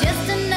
just another